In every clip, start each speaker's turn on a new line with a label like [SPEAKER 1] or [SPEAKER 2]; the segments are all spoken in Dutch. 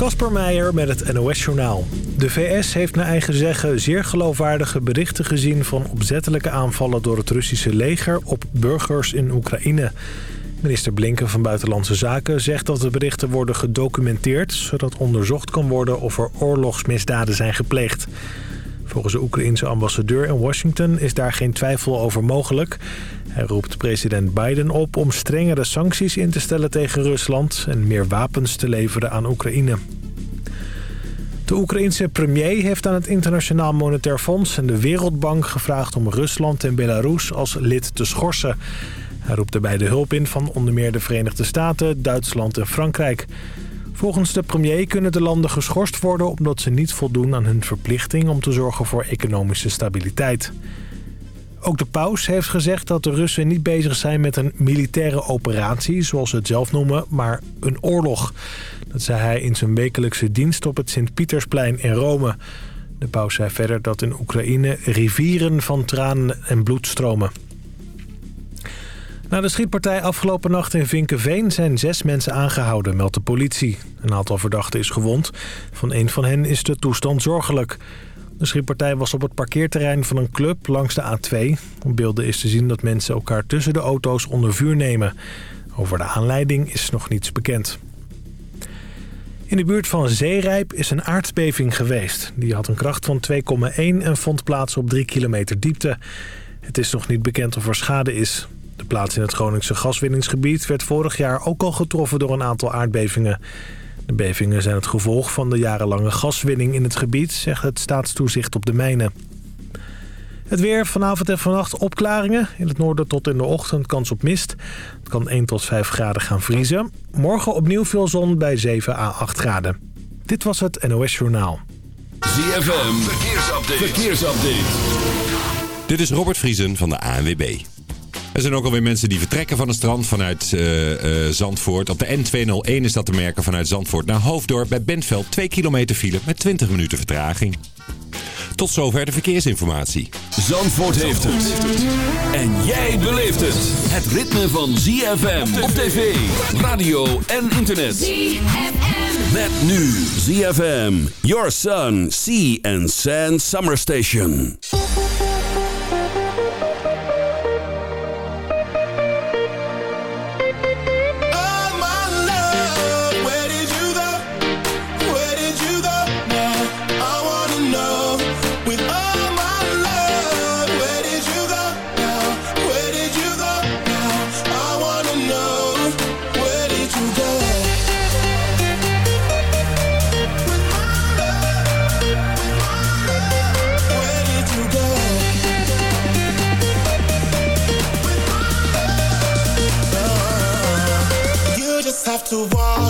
[SPEAKER 1] Kasper Meijer met het NOS-journaal. De VS heeft naar eigen zeggen zeer geloofwaardige berichten gezien... van opzettelijke aanvallen door het Russische leger op burgers in Oekraïne. Minister Blinken van Buitenlandse Zaken zegt dat de berichten worden gedocumenteerd... zodat onderzocht kan worden of er oorlogsmisdaden zijn gepleegd. Volgens de Oekraïense ambassadeur in Washington is daar geen twijfel over mogelijk. Hij roept president Biden op om strengere sancties in te stellen tegen Rusland... en meer wapens te leveren aan Oekraïne. De Oekraïense premier heeft aan het Internationaal Monetair Fonds en de Wereldbank gevraagd om Rusland en Belarus als lid te schorsen. Hij roept erbij de hulp in van onder meer de Verenigde Staten, Duitsland en Frankrijk. Volgens de premier kunnen de landen geschorst worden omdat ze niet voldoen aan hun verplichting om te zorgen voor economische stabiliteit. Ook de paus heeft gezegd dat de Russen niet bezig zijn met een militaire operatie, zoals ze het zelf noemen, maar een oorlog. Dat zei hij in zijn wekelijkse dienst op het Sint-Pietersplein in Rome. De paus zei verder dat in Oekraïne rivieren van tranen en bloed stromen. Na de schietpartij afgelopen nacht in Vinkenveen zijn zes mensen aangehouden, meldt de politie. Een aantal verdachten is gewond. Van een van hen is de toestand zorgelijk. De schietpartij was op het parkeerterrein van een club langs de A2. Op beelden is te zien dat mensen elkaar tussen de auto's onder vuur nemen. Over de aanleiding is nog niets bekend. In de buurt van Zeerijp is een aardbeving geweest. Die had een kracht van 2,1 en vond plaats op 3 kilometer diepte. Het is nog niet bekend of er schade is. De plaats in het Groningse gaswinningsgebied werd vorig jaar ook al getroffen door een aantal aardbevingen. De bevingen zijn het gevolg van de jarenlange gaswinning in het gebied, zegt het staatstoezicht op de mijnen. Het weer vanavond en vannacht opklaringen. In het noorden tot in de ochtend kans op mist. Het kan 1 tot 5 graden gaan vriezen. Morgen opnieuw veel zon bij 7 à 8 graden. Dit was het NOS Journaal.
[SPEAKER 2] ZFM, verkeersupdate. verkeersupdate.
[SPEAKER 3] Dit is Robert Vriesen van de ANWB. Er zijn ook alweer mensen die vertrekken van het strand vanuit uh, uh, Zandvoort. Op de N201 is dat te merken vanuit Zandvoort naar Hoofddorp. Bij Bentveld 2 kilometer file met 20 minuten vertraging. Tot zover de verkeersinformatie.
[SPEAKER 2] Zandvoort heeft het. En jij beleeft het. Het ritme van ZFM op tv, radio en internet. ZFM. Met nu ZFM. Your Sun, Sea and Sand Summer Station.
[SPEAKER 4] To walk.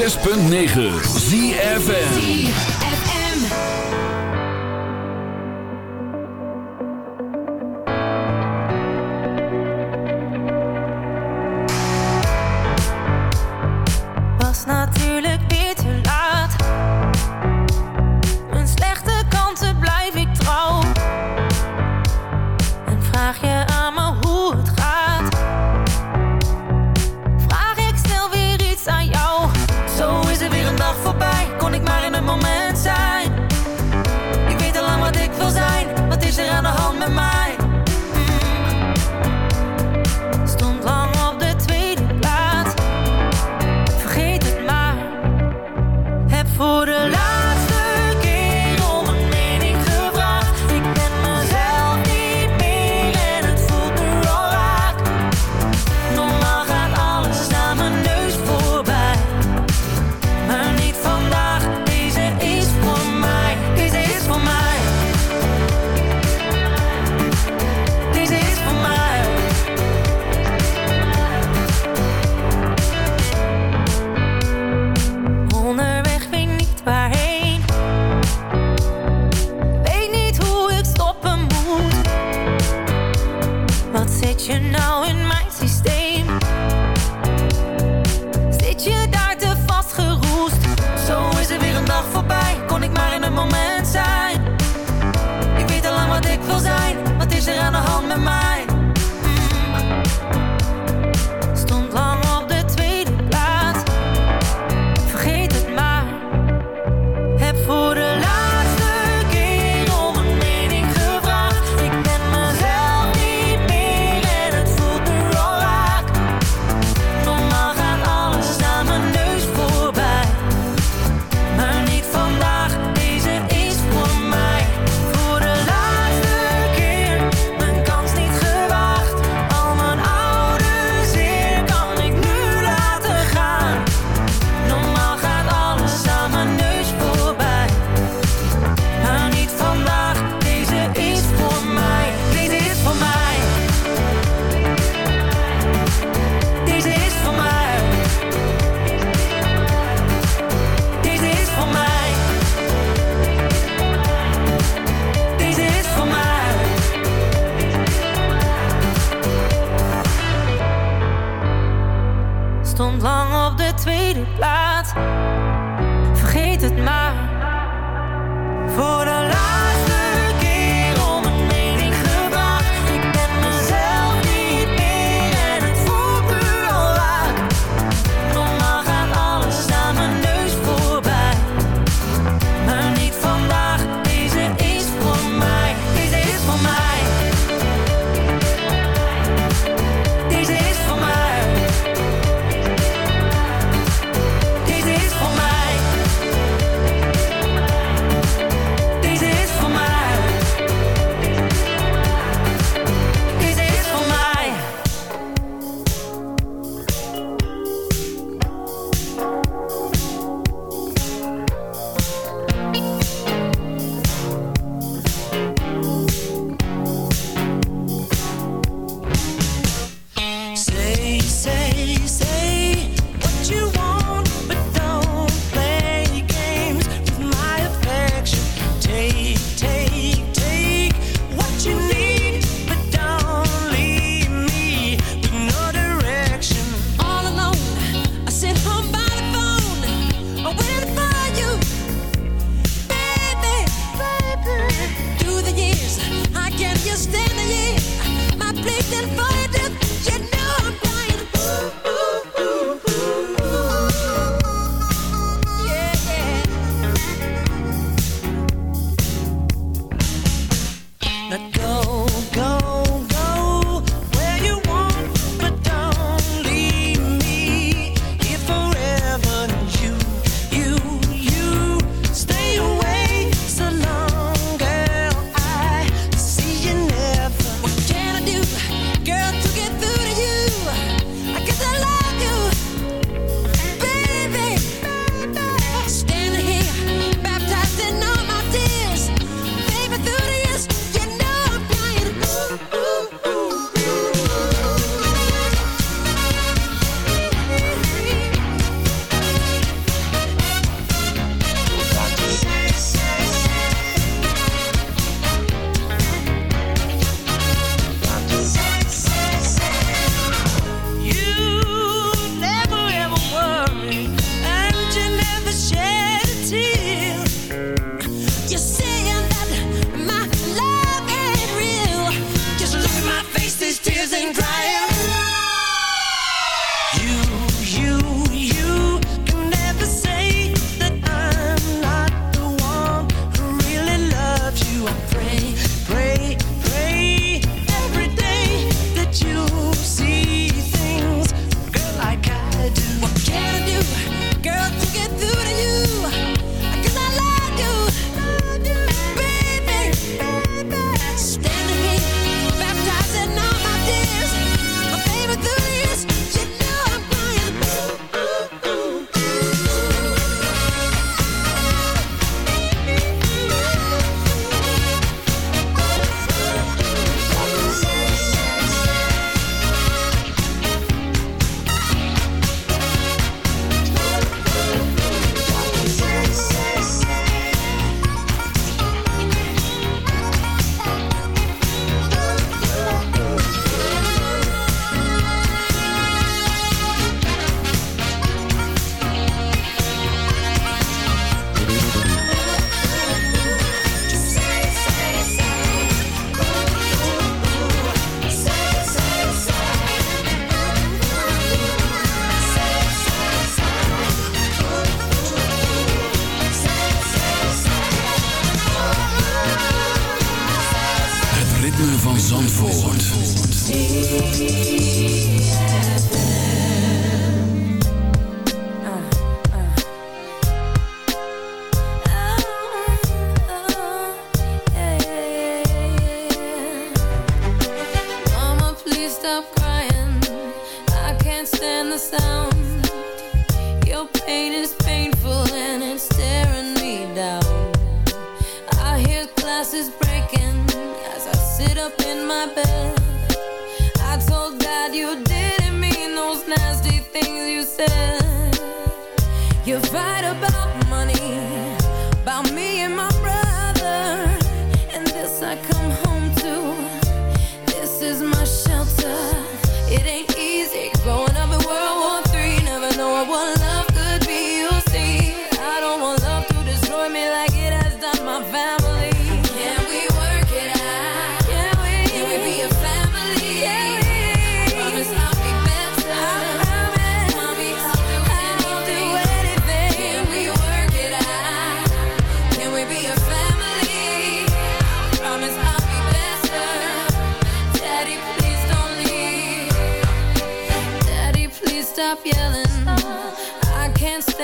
[SPEAKER 5] 106.9 ZFN
[SPEAKER 6] tweede plaats. Vergeet het maar. Voor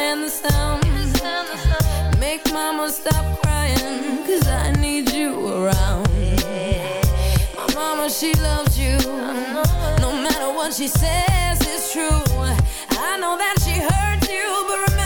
[SPEAKER 7] stand the sound. Make mama stop crying, cause I need you around. My mama, she loves you. No matter what she says, it's true. I know that she hurts you, but remember,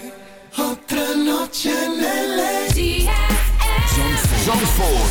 [SPEAKER 8] Four.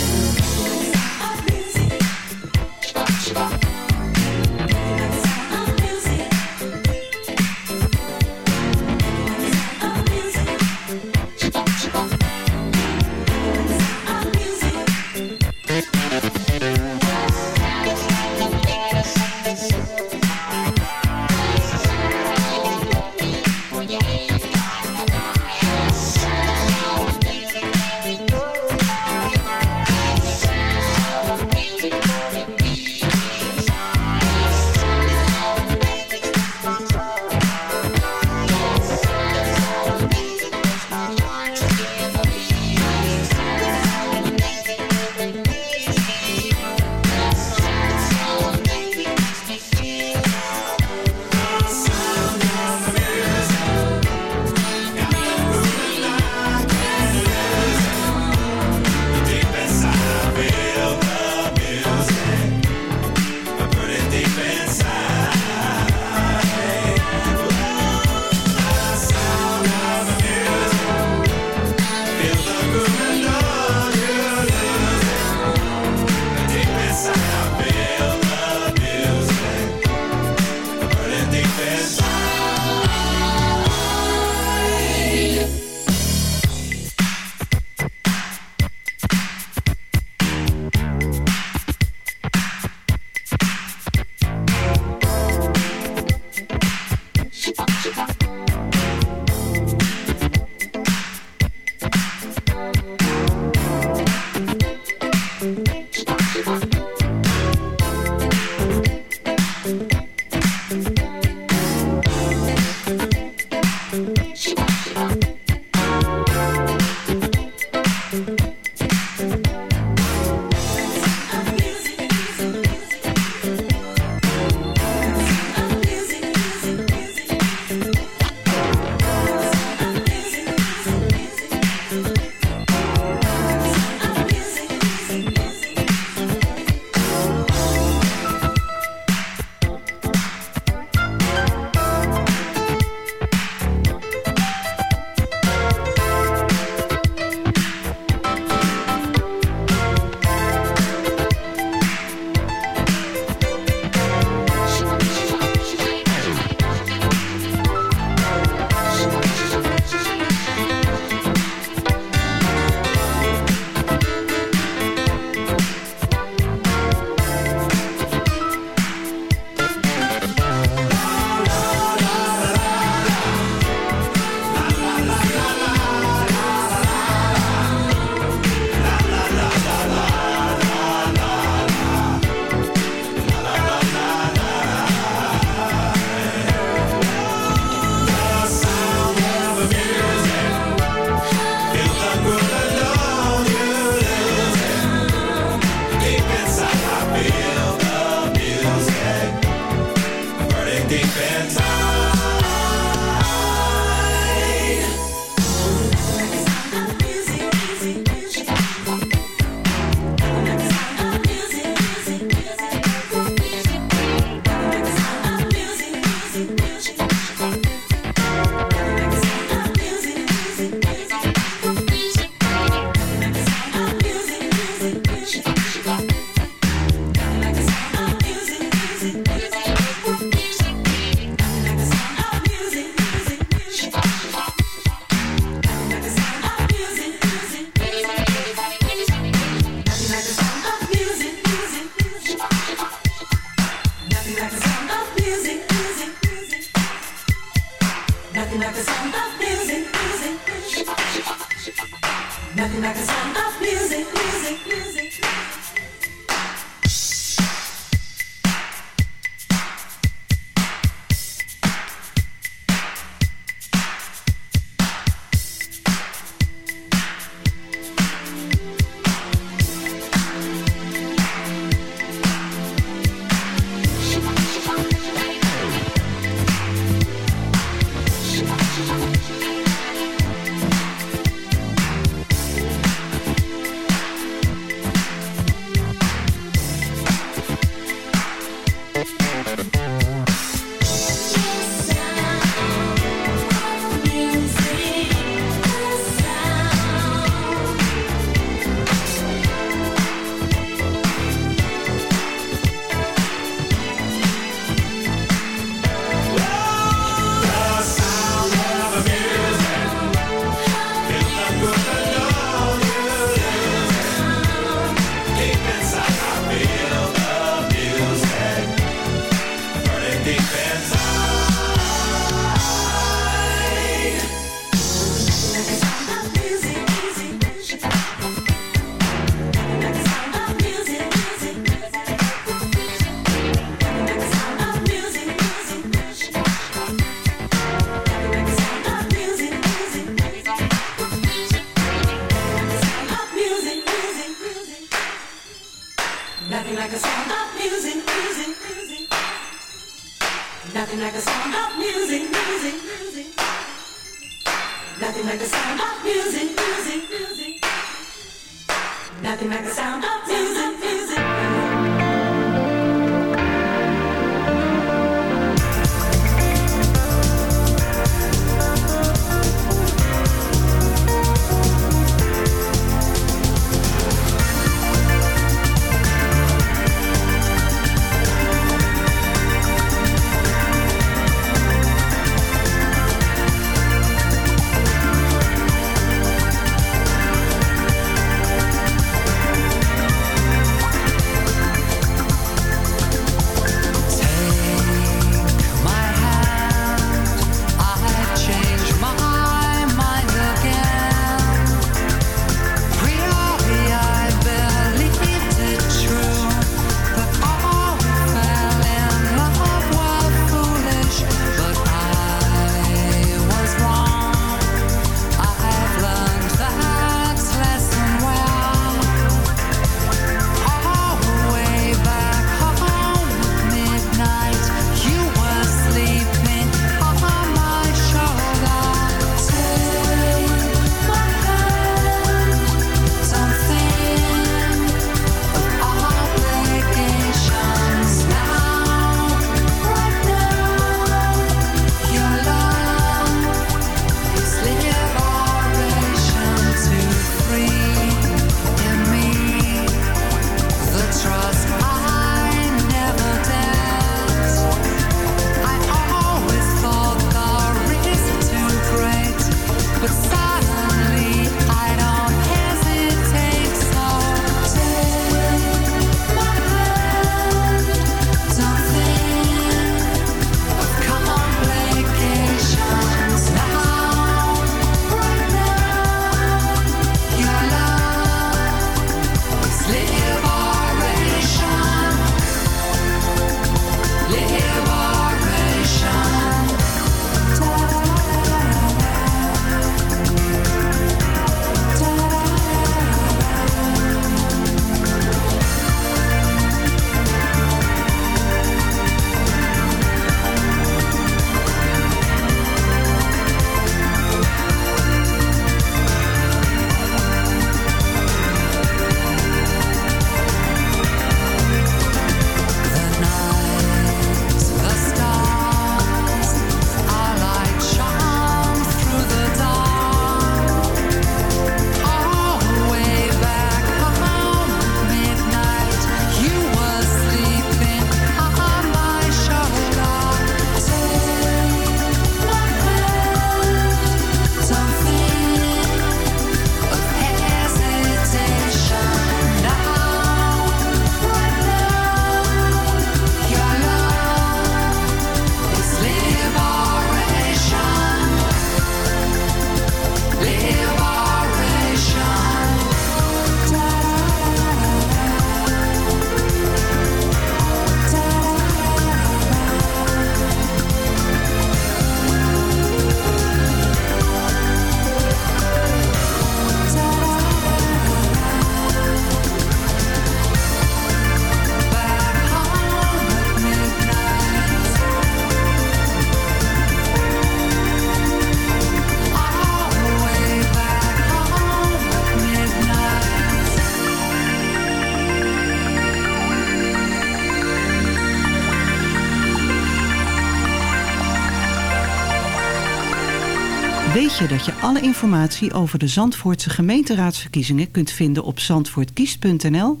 [SPEAKER 8] Alle informatie over de Zandvoortse gemeenteraadsverkiezingen kunt vinden op zandvoortkiest.nl?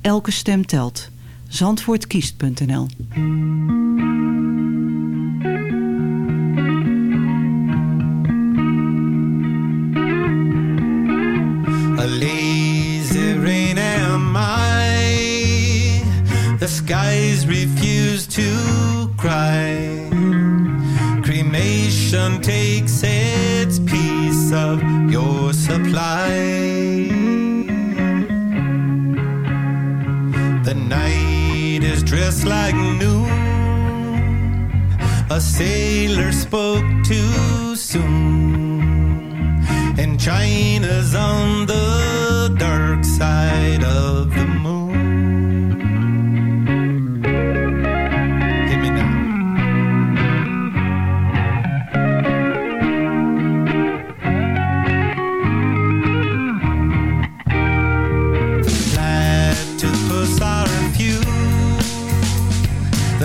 [SPEAKER 8] Elke stem telt. Zandvoortkiest.nl
[SPEAKER 9] A lazy rain am. The skies refuse to cry. Cremation takes its piece of your supply. The night is dressed like noon. A sailor spoke too soon. And China's on the dark side of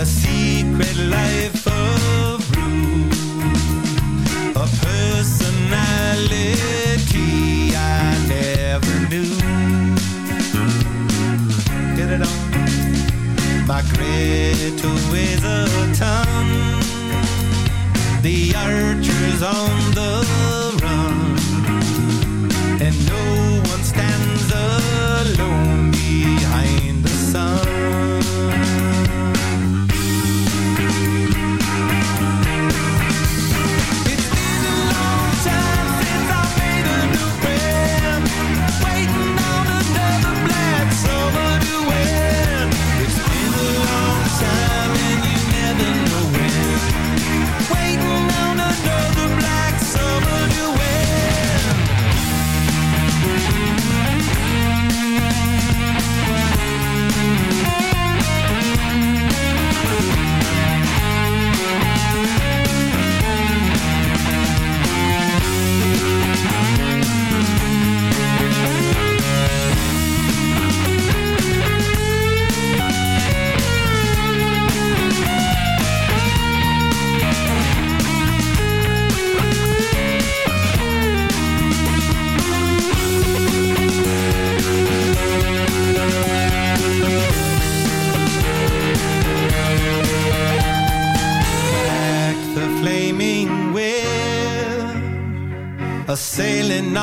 [SPEAKER 9] The secret life of Rue a personality I never knew. Get it on. My Greta weighs a ton. The archer's on the run, and no one stands alone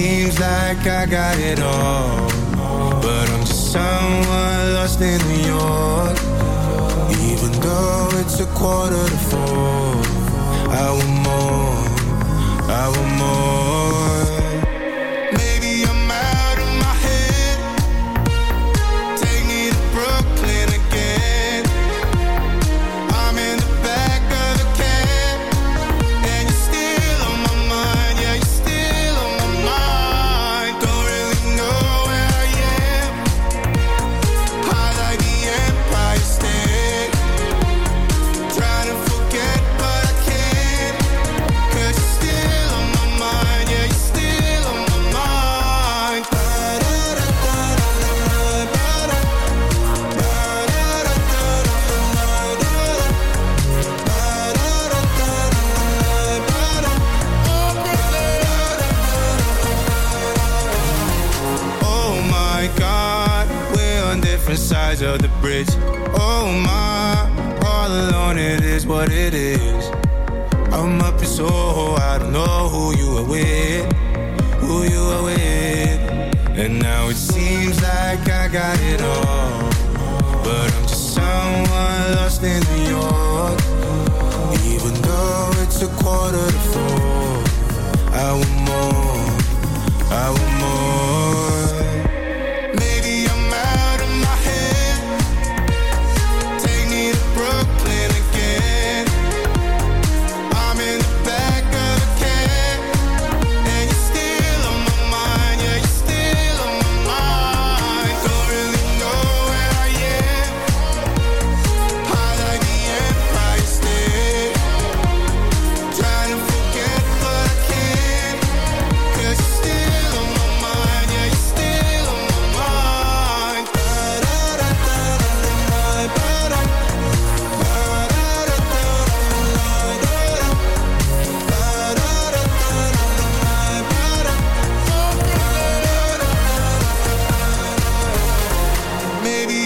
[SPEAKER 10] seems
[SPEAKER 4] like I got it all. But I'm just someone lost in New York. Even though it's a quarter to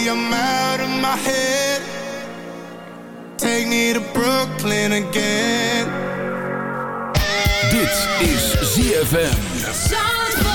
[SPEAKER 4] Baby, I'm out of my head. Take me to Brooklyn again.
[SPEAKER 2] Dit is ZFM.